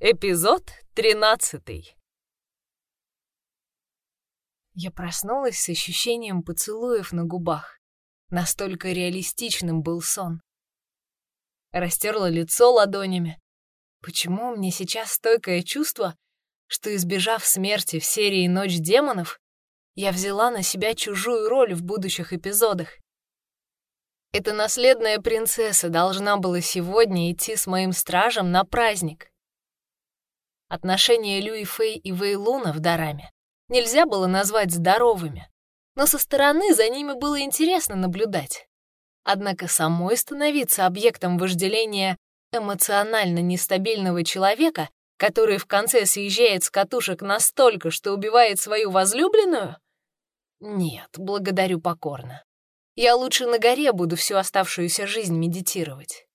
Эпизод тринадцатый. Я проснулась с ощущением поцелуев на губах. Настолько реалистичным был сон. Растерла лицо ладонями. Почему мне сейчас стойкое чувство, что, избежав смерти в серии «Ночь демонов», я взяла на себя чужую роль в будущих эпизодах? Эта наследная принцесса должна была сегодня идти с моим стражем на праздник. Отношения Люи Фэй и Вейлуна в Дараме нельзя было назвать здоровыми, но со стороны за ними было интересно наблюдать. Однако самой становиться объектом вожделения эмоционально нестабильного человека, который в конце съезжает с катушек настолько, что убивает свою возлюбленную? Нет, благодарю покорно. Я лучше на горе буду всю оставшуюся жизнь медитировать.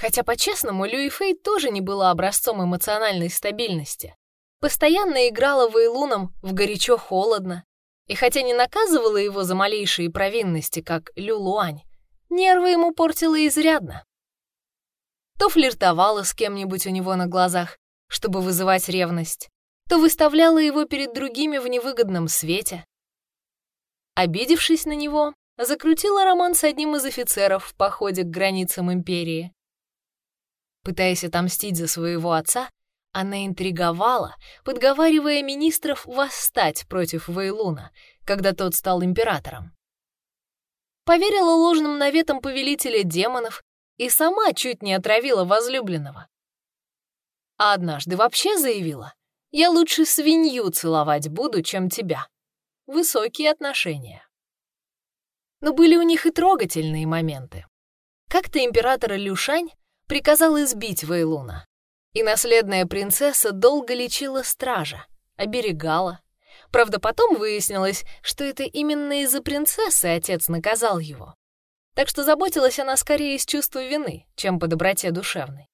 Хотя, по-честному, Люи Фэй тоже не была образцом эмоциональной стабильности. Постоянно играла Вейлуном в горячо-холодно, и хотя не наказывала его за малейшие провинности, как Лю Луань, нервы ему портила изрядно. То флиртовала с кем-нибудь у него на глазах, чтобы вызывать ревность, то выставляла его перед другими в невыгодном свете. Обидевшись на него, закрутила роман с одним из офицеров в походе к границам империи. Пытаясь отомстить за своего отца, она интриговала, подговаривая министров восстать против Вейлуна, когда тот стал императором. Поверила ложным наветам повелителя демонов и сама чуть не отравила возлюбленного. А однажды вообще заявила, «Я лучше свинью целовать буду, чем тебя». Высокие отношения. Но были у них и трогательные моменты. Как-то император Люшань приказал избить Вейлуна. И наследная принцесса долго лечила стража, оберегала. Правда, потом выяснилось, что это именно из-за принцессы отец наказал его. Так что заботилась она скорее из чувства вины, чем по доброте душевной.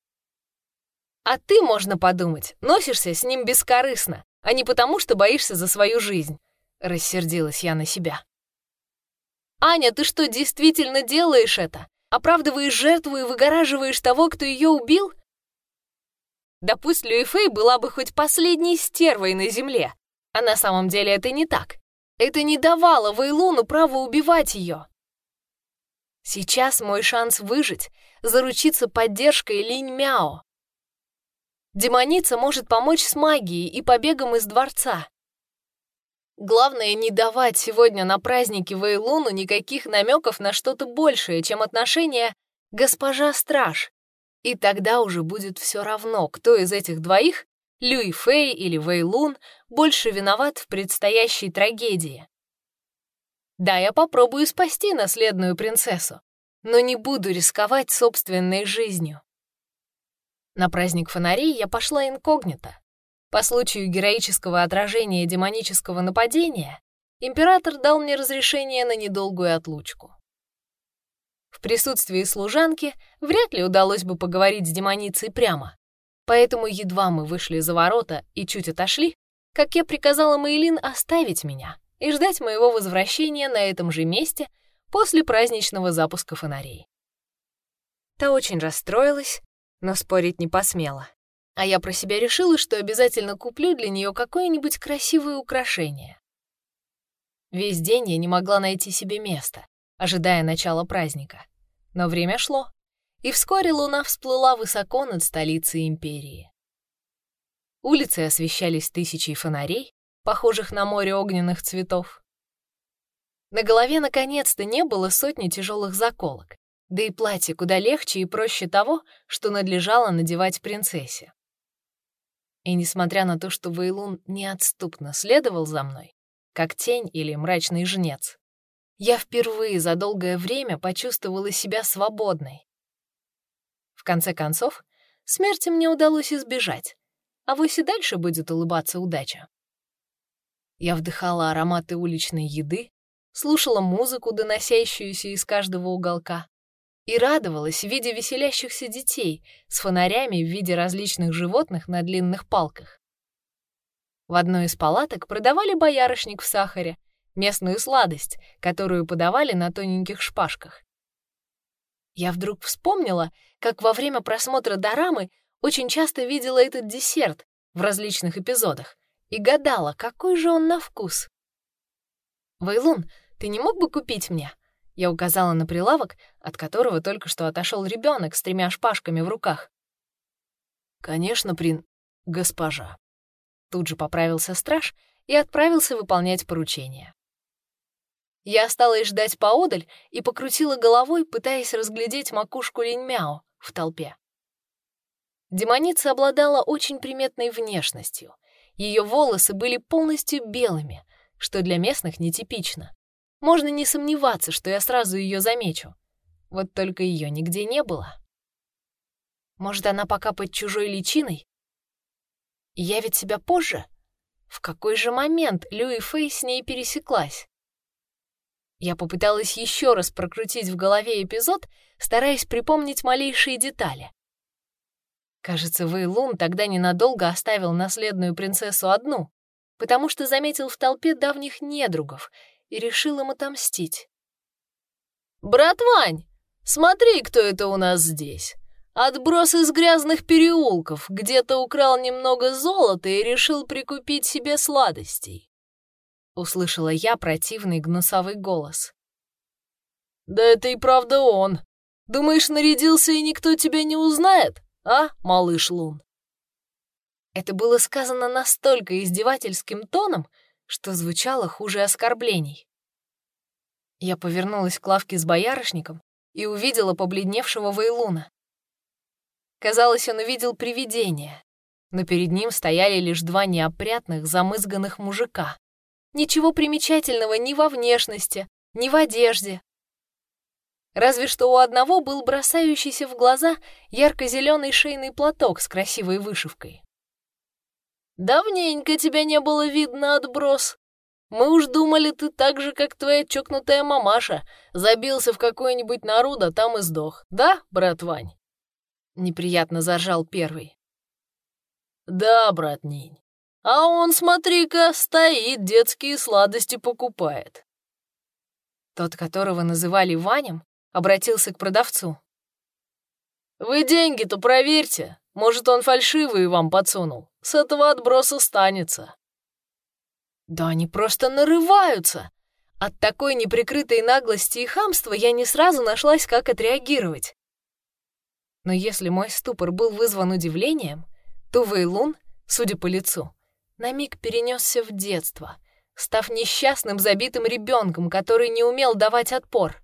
А ты, можно подумать, носишься с ним бескорыстно, а не потому, что боишься за свою жизнь. Рассердилась я на себя. «Аня, ты что, действительно делаешь это? Оправдываешь жертву и выгораживаешь того, кто ее убил? Да пусть Люэфэй была бы хоть последней стервой на земле, а на самом деле это не так. Это не давало Вейлуну права убивать ее. Сейчас мой шанс выжить — заручиться поддержкой Линь Мяо. Демоница может помочь с магией и побегом из дворца. Главное, не давать сегодня на празднике Вейлуну никаких намеков на что-то большее, чем отношение «госпожа страж». И тогда уже будет все равно, кто из этих двоих, Люи Фэй или Вейлун, больше виноват в предстоящей трагедии. Да, я попробую спасти наследную принцессу, но не буду рисковать собственной жизнью. На праздник фонарей я пошла инкогнито, по случаю героического отражения демонического нападения император дал мне разрешение на недолгую отлучку. В присутствии служанки вряд ли удалось бы поговорить с демоницей прямо, поэтому едва мы вышли за ворота и чуть отошли, как я приказала Мейлин оставить меня и ждать моего возвращения на этом же месте после праздничного запуска фонарей. Та очень расстроилась, но спорить не посмела. А я про себя решила, что обязательно куплю для нее какое-нибудь красивое украшение. Весь день я не могла найти себе места, ожидая начала праздника. Но время шло, и вскоре луна всплыла высоко над столицей империи. Улицы освещались тысячей фонарей, похожих на море огненных цветов. На голове наконец-то не было сотни тяжелых заколок, да и платье куда легче и проще того, что надлежало надевать принцессе. И несмотря на то, что Вейлун неотступно следовал за мной, как тень или мрачный жнец, я впервые за долгое время почувствовала себя свободной. В конце концов, смерти мне удалось избежать, а вось и дальше будет улыбаться удача. Я вдыхала ароматы уличной еды, слушала музыку, доносящуюся из каждого уголка, и радовалась, видя веселящихся детей с фонарями в виде различных животных на длинных палках. В одной из палаток продавали боярышник в сахаре, местную сладость, которую подавали на тоненьких шпажках. Я вдруг вспомнила, как во время просмотра дорамы очень часто видела этот десерт в различных эпизодах и гадала, какой же он на вкус. «Вейлун, ты не мог бы купить мне?» Я указала на прилавок, от которого только что отошел ребенок с тремя шпажками в руках. «Конечно, прин... госпожа». Тут же поправился страж и отправился выполнять поручение. Я осталась ждать поодаль и покрутила головой, пытаясь разглядеть макушку Линьмяо в толпе. Демоница обладала очень приметной внешностью. Ее волосы были полностью белыми, что для местных нетипично. Можно не сомневаться, что я сразу ее замечу. Вот только ее нигде не было. Может, она пока под чужой личиной? Я ведь себя позже? В какой же момент Люи Фэй с ней пересеклась? Я попыталась еще раз прокрутить в голове эпизод, стараясь припомнить малейшие детали. Кажется, Вэйлун тогда ненадолго оставил наследную принцессу одну, потому что заметил в толпе давних недругов и решил им отомстить. «Брат Вань, смотри, кто это у нас здесь. Отброс из грязных переулков, где-то украл немного золота и решил прикупить себе сладостей». Услышала я противный гнусовый голос. «Да это и правда он. Думаешь, нарядился и никто тебя не узнает, а, малыш Лун?» Это было сказано настолько издевательским тоном, что звучало хуже оскорблений. Я повернулась к лавке с боярышником и увидела побледневшего Вейлуна. Казалось, он увидел привидение, но перед ним стояли лишь два неопрятных, замызганных мужика. Ничего примечательного ни во внешности, ни в одежде. Разве что у одного был бросающийся в глаза ярко-зеленый шейный платок с красивой вышивкой. «Давненько тебя не было видно, отброс. Мы уж думали, ты так же, как твоя чокнутая мамаша, забился в какой-нибудь народ, а там и сдох. Да, брат Вань?» Неприятно заржал первый. «Да, брат Нинь. А он, смотри-ка, стоит, детские сладости покупает». Тот, которого называли Ванем, обратился к продавцу. «Вы деньги-то проверьте, может, он фальшивые вам подсунул. С этого отброса станется». «Да они просто нарываются!» От такой неприкрытой наглости и хамства я не сразу нашлась, как отреагировать. Но если мой ступор был вызван удивлением, то Вейлун, судя по лицу, на миг перенесся в детство, став несчастным забитым ребенком, который не умел давать отпор.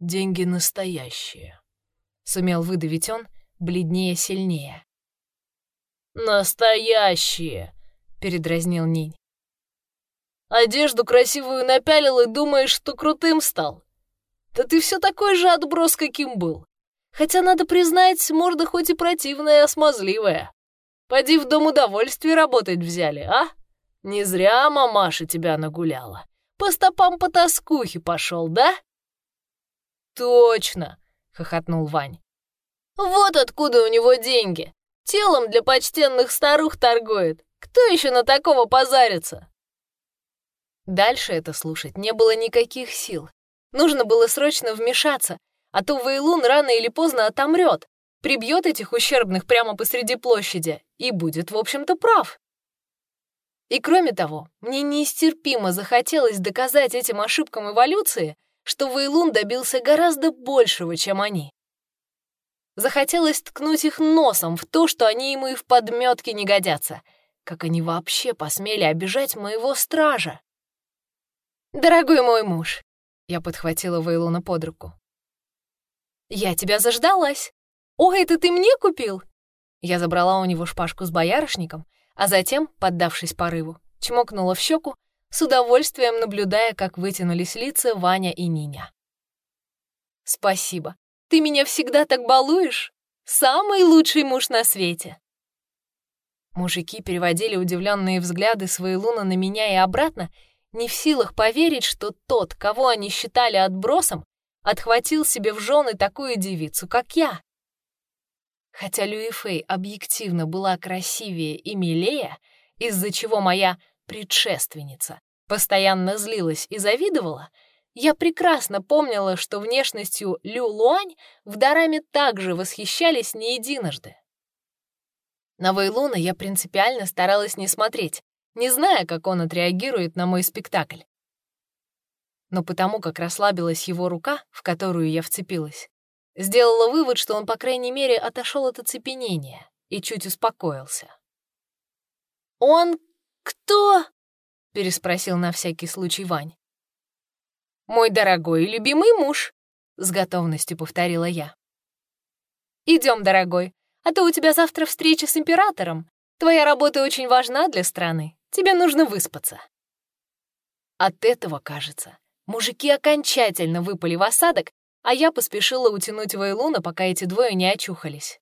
«Деньги настоящие», — сумел выдавить он, бледнее сильнее. «Настоящие!» — передразнил Нинь. «Одежду красивую напялил и думаешь, что крутым стал? Да ты все такой же отброс, каким был. Хотя, надо признать, морда хоть и противная, а смазливая. Поди в дом удовольствия работать взяли, а? Не зря мамаша тебя нагуляла. По стопам по тоскухе пошел, да?» «Точно!» — хохотнул Вань. Вот откуда у него деньги. Телом для почтенных старух торгует. Кто еще на такого позарится? Дальше это слушать не было никаких сил. Нужно было срочно вмешаться, а то Вейлун рано или поздно отомрет, прибьет этих ущербных прямо посреди площади и будет, в общем-то, прав. И кроме того, мне нестерпимо захотелось доказать этим ошибкам эволюции, что Вейлун добился гораздо большего, чем они. Захотелось ткнуть их носом в то, что они ему и в подметке не годятся. Как они вообще посмели обижать моего стража? «Дорогой мой муж», — я подхватила Вейлуна под руку. «Я тебя заждалась. О, это ты мне купил?» Я забрала у него шпажку с боярышником, а затем, поддавшись порыву, чмокнула в щеку, с удовольствием наблюдая, как вытянулись лица Ваня и Ниня. «Спасибо. Ты меня всегда так балуешь? Самый лучший муж на свете!» Мужики переводили удивленные взгляды своей луны на меня и обратно, не в силах поверить, что тот, кого они считали отбросом, отхватил себе в жены такую девицу, как я. Хотя Люи объективно была красивее и милее, из-за чего моя предшественница постоянно злилась и завидовала, я прекрасно помнила, что внешностью Лю Луань в Дараме также восхищались не единожды. На Вейлуна я принципиально старалась не смотреть, не зная, как он отреагирует на мой спектакль. Но потому как расслабилась его рука, в которую я вцепилась, сделала вывод, что он, по крайней мере, отошел от оцепенения и чуть успокоился. «Он кто?» — переспросил на всякий случай Вань. «Мой дорогой и любимый муж», — с готовностью повторила я. Идем, дорогой, а то у тебя завтра встреча с императором. Твоя работа очень важна для страны. Тебе нужно выспаться». От этого, кажется, мужики окончательно выпали в осадок, а я поспешила утянуть Вейлуна, пока эти двое не очухались.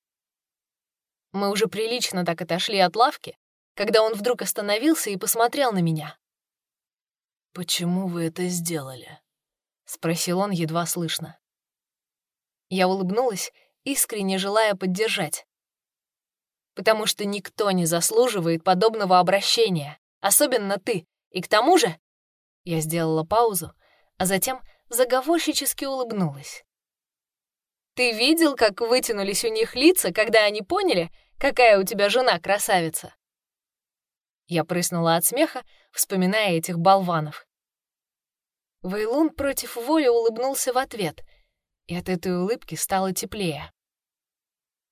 Мы уже прилично так отошли от лавки, когда он вдруг остановился и посмотрел на меня. «Почему вы это сделали?» — спросил он едва слышно. Я улыбнулась, искренне желая поддержать потому что никто не заслуживает подобного обращения, особенно ты. И к тому же...» Я сделала паузу, а затем заговорщически улыбнулась. «Ты видел, как вытянулись у них лица, когда они поняли, какая у тебя жена красавица?» Я прыснула от смеха, вспоминая этих болванов. Вейлун против воли улыбнулся в ответ, и от этой улыбки стало теплее.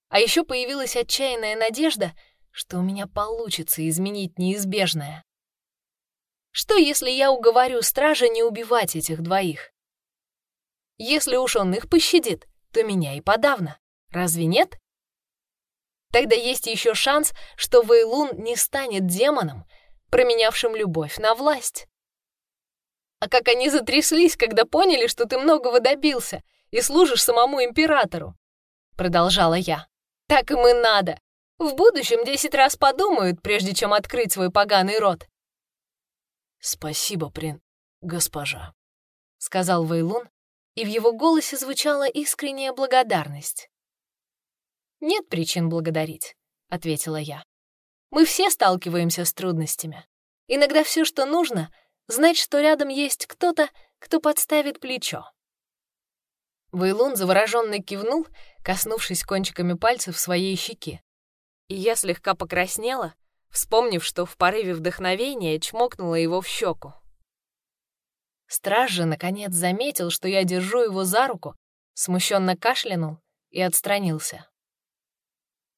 А еще появилась отчаянная надежда, что у меня получится изменить неизбежное. Что, если я уговорю стража не убивать этих двоих? Если уж он их пощадит, то меня и подавно. Разве нет? Тогда есть еще шанс, что Вейлун не станет демоном, променявшим любовь на власть. А как они затряслись, когда поняли, что ты многого добился и служишь самому императору, продолжала я. Так им и надо. В будущем десять раз подумают, прежде чем открыть свой поганый рот. «Спасибо, прин... госпожа», — сказал Вейлун, и в его голосе звучала искренняя благодарность. «Нет причин благодарить», — ответила я. «Мы все сталкиваемся с трудностями. Иногда все, что нужно, знать, что рядом есть кто-то, кто подставит плечо. Вейлун завороженно кивнул, коснувшись кончиками пальцев своей щеки. И я слегка покраснела, вспомнив, что в порыве вдохновения чмокнула его в щеку. Страж же, наконец, заметил, что я держу его за руку, смущенно кашлянул и отстранился.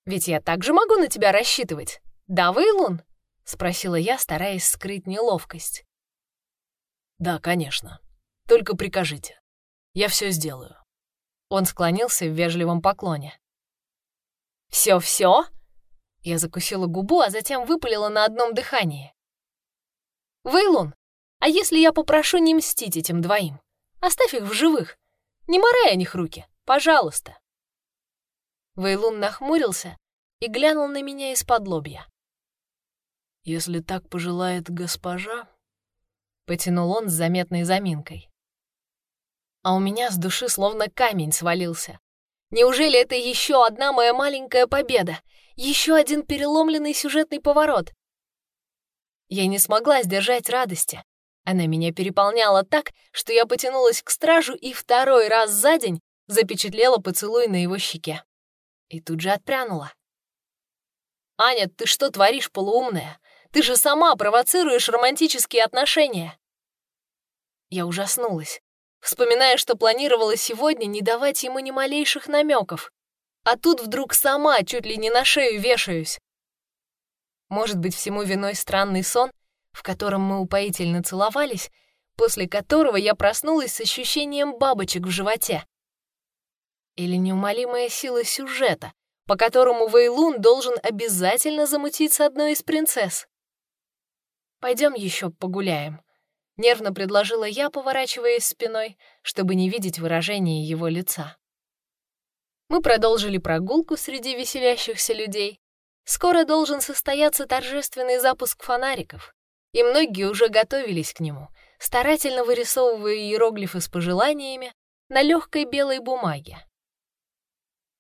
«Ведь я также могу на тебя рассчитывать, да, Вейлун?» — спросила я, стараясь скрыть неловкость. «Да, конечно. Только прикажите. Я все сделаю». Он склонился в вежливом поклоне. «Все-все?» Я закусила губу, а затем выпалила на одном дыхании. «Вейлун, а если я попрошу не мстить этим двоим? Оставь их в живых. Не морай о них руки, пожалуйста». Вейлун нахмурился и глянул на меня из-под лобья. «Если так пожелает госпожа...» — потянул он с заметной заминкой а у меня с души словно камень свалился. Неужели это еще одна моя маленькая победа? Еще один переломленный сюжетный поворот? Я не смогла сдержать радости. Она меня переполняла так, что я потянулась к стражу и второй раз за день запечатлела поцелуй на его щеке. И тут же отпрянула. «Аня, ты что творишь, полуумная? Ты же сама провоцируешь романтические отношения!» Я ужаснулась вспоминая, что планировала сегодня не давать ему ни малейших намеков. А тут вдруг сама чуть ли не на шею вешаюсь. Может быть, всему виной странный сон, в котором мы упоительно целовались, после которого я проснулась с ощущением бабочек в животе. Или неумолимая сила сюжета, по которому Вейлун должен обязательно замутить с одной из принцесс. Пойдем еще погуляем. Нервно предложила я, поворачиваясь спиной, чтобы не видеть выражения его лица. Мы продолжили прогулку среди веселящихся людей. Скоро должен состояться торжественный запуск фонариков, и многие уже готовились к нему, старательно вырисовывая иероглифы с пожеланиями на легкой белой бумаге.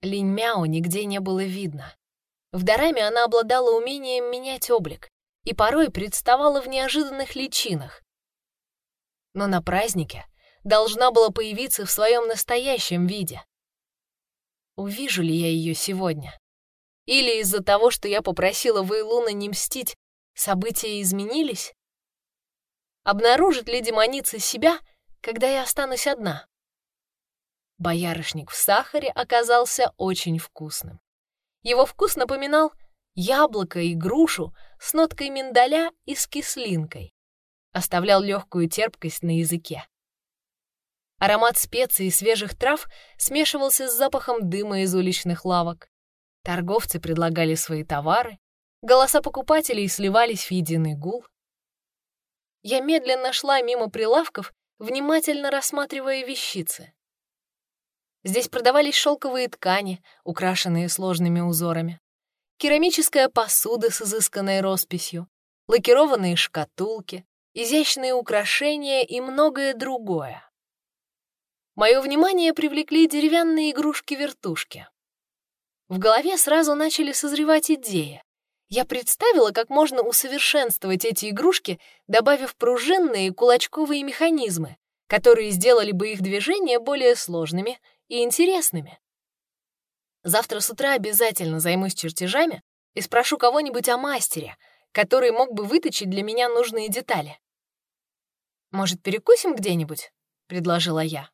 Линь Мяо нигде не было видно. В Дараме она обладала умением менять облик и порой представала в неожиданных личинах, но на празднике должна была появиться в своем настоящем виде. Увижу ли я ее сегодня? Или из-за того, что я попросила Вейлуна не мстить, события изменились? Обнаружит ли демоница себя, когда я останусь одна? Боярышник в сахаре оказался очень вкусным. Его вкус напоминал яблоко и грушу с ноткой миндаля и с кислинкой. Оставлял легкую терпкость на языке. Аромат специй и свежих трав смешивался с запахом дыма из уличных лавок. Торговцы предлагали свои товары, голоса покупателей сливались в единый гул. Я медленно шла мимо прилавков, внимательно рассматривая вещицы. Здесь продавались шелковые ткани, украшенные сложными узорами, керамическая посуда с изысканной росписью, лакированные шкатулки, изящные украшения и многое другое. Мое внимание привлекли деревянные игрушки-вертушки. В голове сразу начали созревать идеи. Я представила, как можно усовершенствовать эти игрушки, добавив пружинные кулачковые механизмы, которые сделали бы их движения более сложными и интересными. Завтра с утра обязательно займусь чертежами и спрошу кого-нибудь о мастере, который мог бы выточить для меня нужные детали. «Может, перекусим где-нибудь?» — предложила я.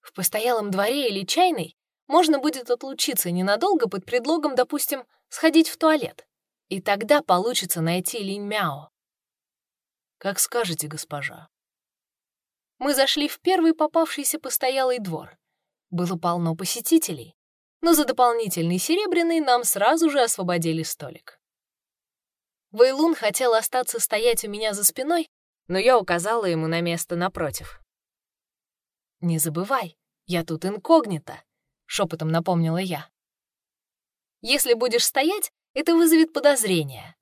В постоялом дворе или чайной можно будет отлучиться ненадолго под предлогом, допустим, сходить в туалет. И тогда получится найти Линь Мяо. Как скажете, госпожа. Мы зашли в первый попавшийся постоялый двор. Было полно посетителей, но за дополнительный серебряный нам сразу же освободили столик. Вейлун хотел остаться стоять у меня за спиной, но я указала ему на место напротив. «Не забывай, я тут инкогнито», — шепотом напомнила я. «Если будешь стоять, это вызовет подозрение».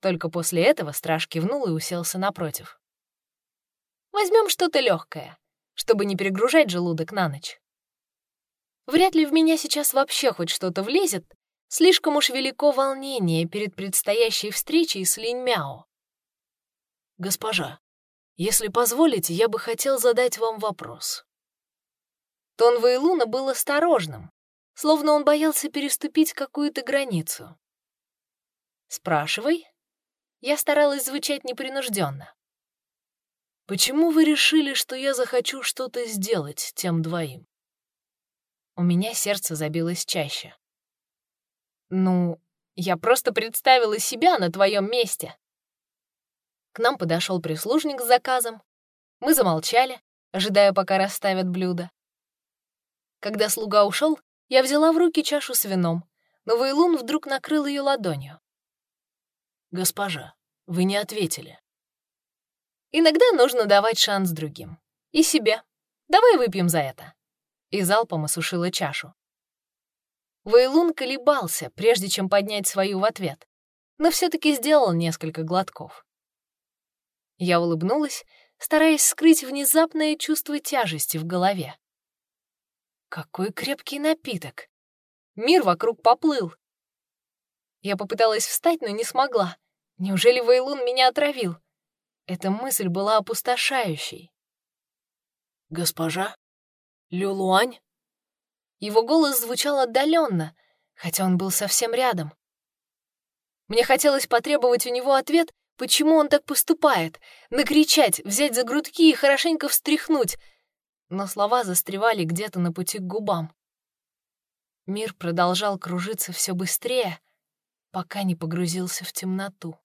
Только после этого страж кивнул и уселся напротив. «Возьмем что-то легкое, чтобы не перегружать желудок на ночь». Вряд ли в меня сейчас вообще хоть что-то влезет, слишком уж велико волнение перед предстоящей встречей с Линь Мяо. «Госпожа, если позволите, я бы хотел задать вам вопрос». Тон Вейлуна был осторожным, словно он боялся переступить какую-то границу. «Спрашивай». Я старалась звучать непринужденно. «Почему вы решили, что я захочу что-то сделать тем двоим?» У меня сердце забилось чаще. «Ну, я просто представила себя на твоем месте». К нам подошел прислужник с заказом. Мы замолчали, ожидая, пока расставят блюдо. Когда слуга ушел, я взяла в руки чашу с вином, но Вейлун вдруг накрыл ее ладонью. «Госпожа, вы не ответили». «Иногда нужно давать шанс другим. И себе. Давай выпьем за это». И залпом осушила чашу. Вейлун колебался, прежде чем поднять свою в ответ, но все таки сделал несколько глотков. Я улыбнулась, стараясь скрыть внезапное чувство тяжести в голове. Какой крепкий напиток! Мир вокруг поплыл. Я попыталась встать, но не смогла. Неужели Вейлун меня отравил? Эта мысль была опустошающей. «Госпожа? Люлуань?» Его голос звучал отдаленно, хотя он был совсем рядом. Мне хотелось потребовать у него ответ, почему он так поступает, накричать, взять за грудки и хорошенько встряхнуть — но слова застревали где-то на пути к губам. Мир продолжал кружиться все быстрее, пока не погрузился в темноту.